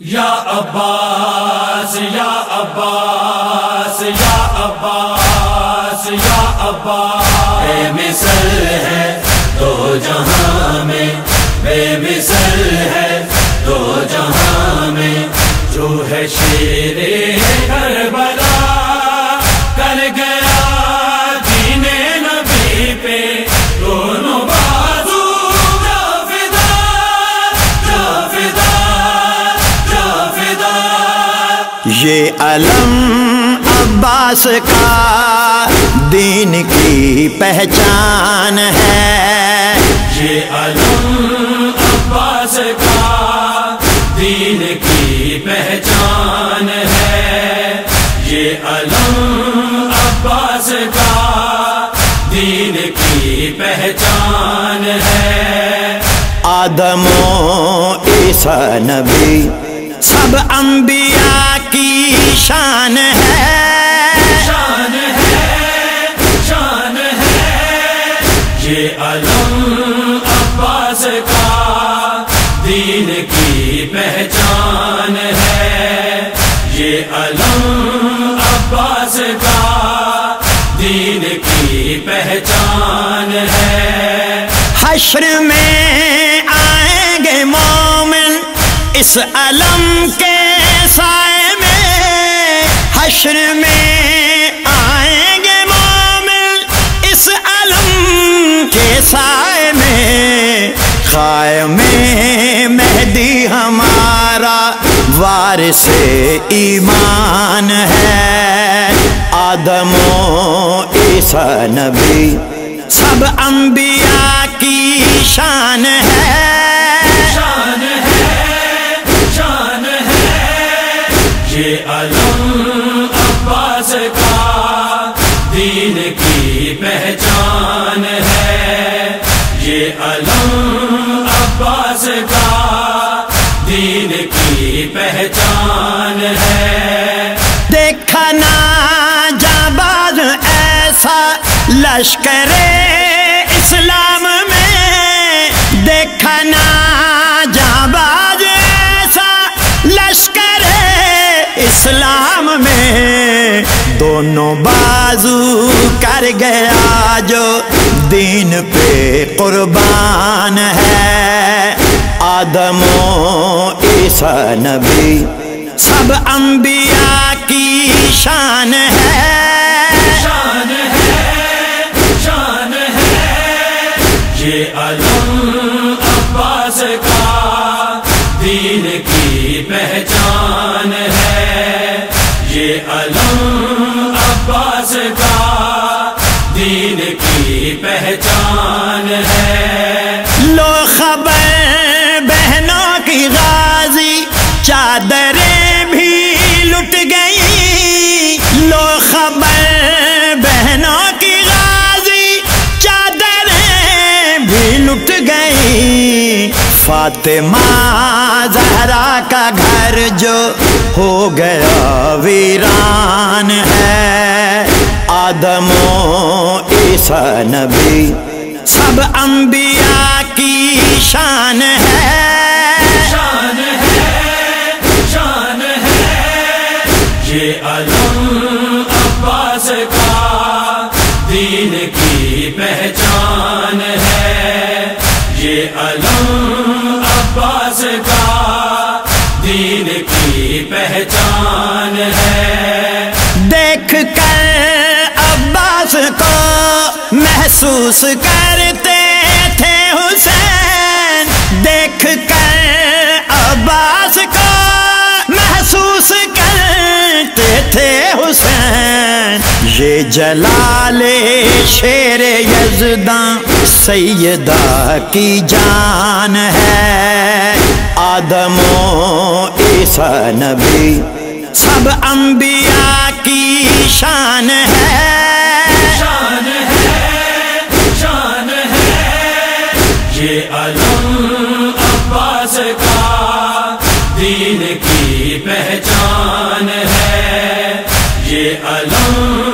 یا عباس یا عباس یا عباس یا عباس۔ بے مثل ہے دو جہاں میں، بے مثل ہے دو جہاں میں۔ جو ہے شیر کربلا یہ علم عباس کا دین کی پہچان ہے۔ یہ علم عباس کا دین کی پہچان ہے۔ یہ علم عباس کا دین کی پہچان ہے۔ آدم و عیسیٰ نبی، سب انبیاء کی شان ہے؟ شان ہے شان ہے۔ یہ علم عباس کا دین کی پہچان ہے۔ یہ علم عباس کا دین کی پہچان ہے۔ حشر میں آئیں گے مومن اس علم کے حشر میں آئیں گے مومن اس علم کے سائے میں۔ قائم مہدی ہمارا وارث ایمان ہے۔ آدم و عیسیٰ نبی، سب انبیاء کی شان ہے۔ علم عباس کا دین کی پہچان ہے۔ دیکھا نا جاباز ایسا لشکر اسلام میں۔ دیکھا نا جاباز ایسا لشکر اسلام میں۔ دونوں بازو کر گیا جو دین پہ قربان ہے۔ آدم و عیسیٰ نبی، سب انبیاء کی شان ہے۔ شان ہے شان ہے۔ یہ علم عباس کا دین کی پہچان ہے۔ یہ علم عباس کا چادریں بھی لٹ گئی لو خبر بہنوں کی غازی، چادریں بھی لٹ گئی فاطمہ زہرا کا گھر جو ہو گیا ویران ہے۔ آدم و عیسیٰ نبی، سب انبیاء کی شان ہے شان ہے۔ یہ علم عباس کا دین کی پہچان ہے۔ یہ علم عباس کا دین کی پہچان ہے۔ دیکھ کر عباس کو محسوس کرتے جلال شیر یزداں سیدہ کی جان ہے۔ آدم و عیسیٰ نبی سب انبیاء کی شان ہے۔ شان ہے شان ہے۔ یہ علم عباس کا دین کی پہچان ہے۔ یہ علم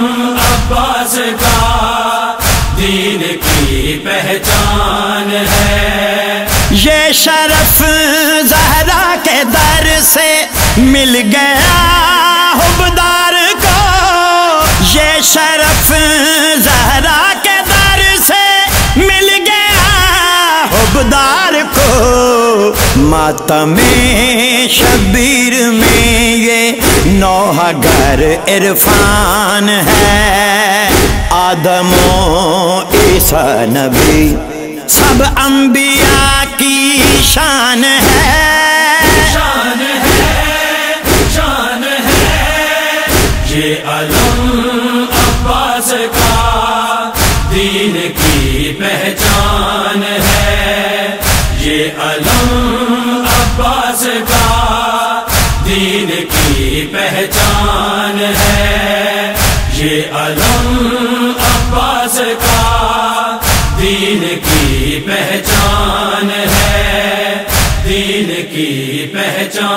عباس کا دین کی پہچان ہے۔ یہ شرف زہرا کے در سے مل گیا حبدار کو۔ یہ شرف ماتم شبیر میں یہ نوحہ گر عرفان ہے۔ آدم و عیسیٰ نبی، سب انبیاء کی شان ہے۔ شان ہے شان ہے۔ یہ علم عباس کا دین کی پہچان ہے۔ یہ علم پہچان ہے یہ علم عباس کا دین کی پہچان ہے دین کی پہچان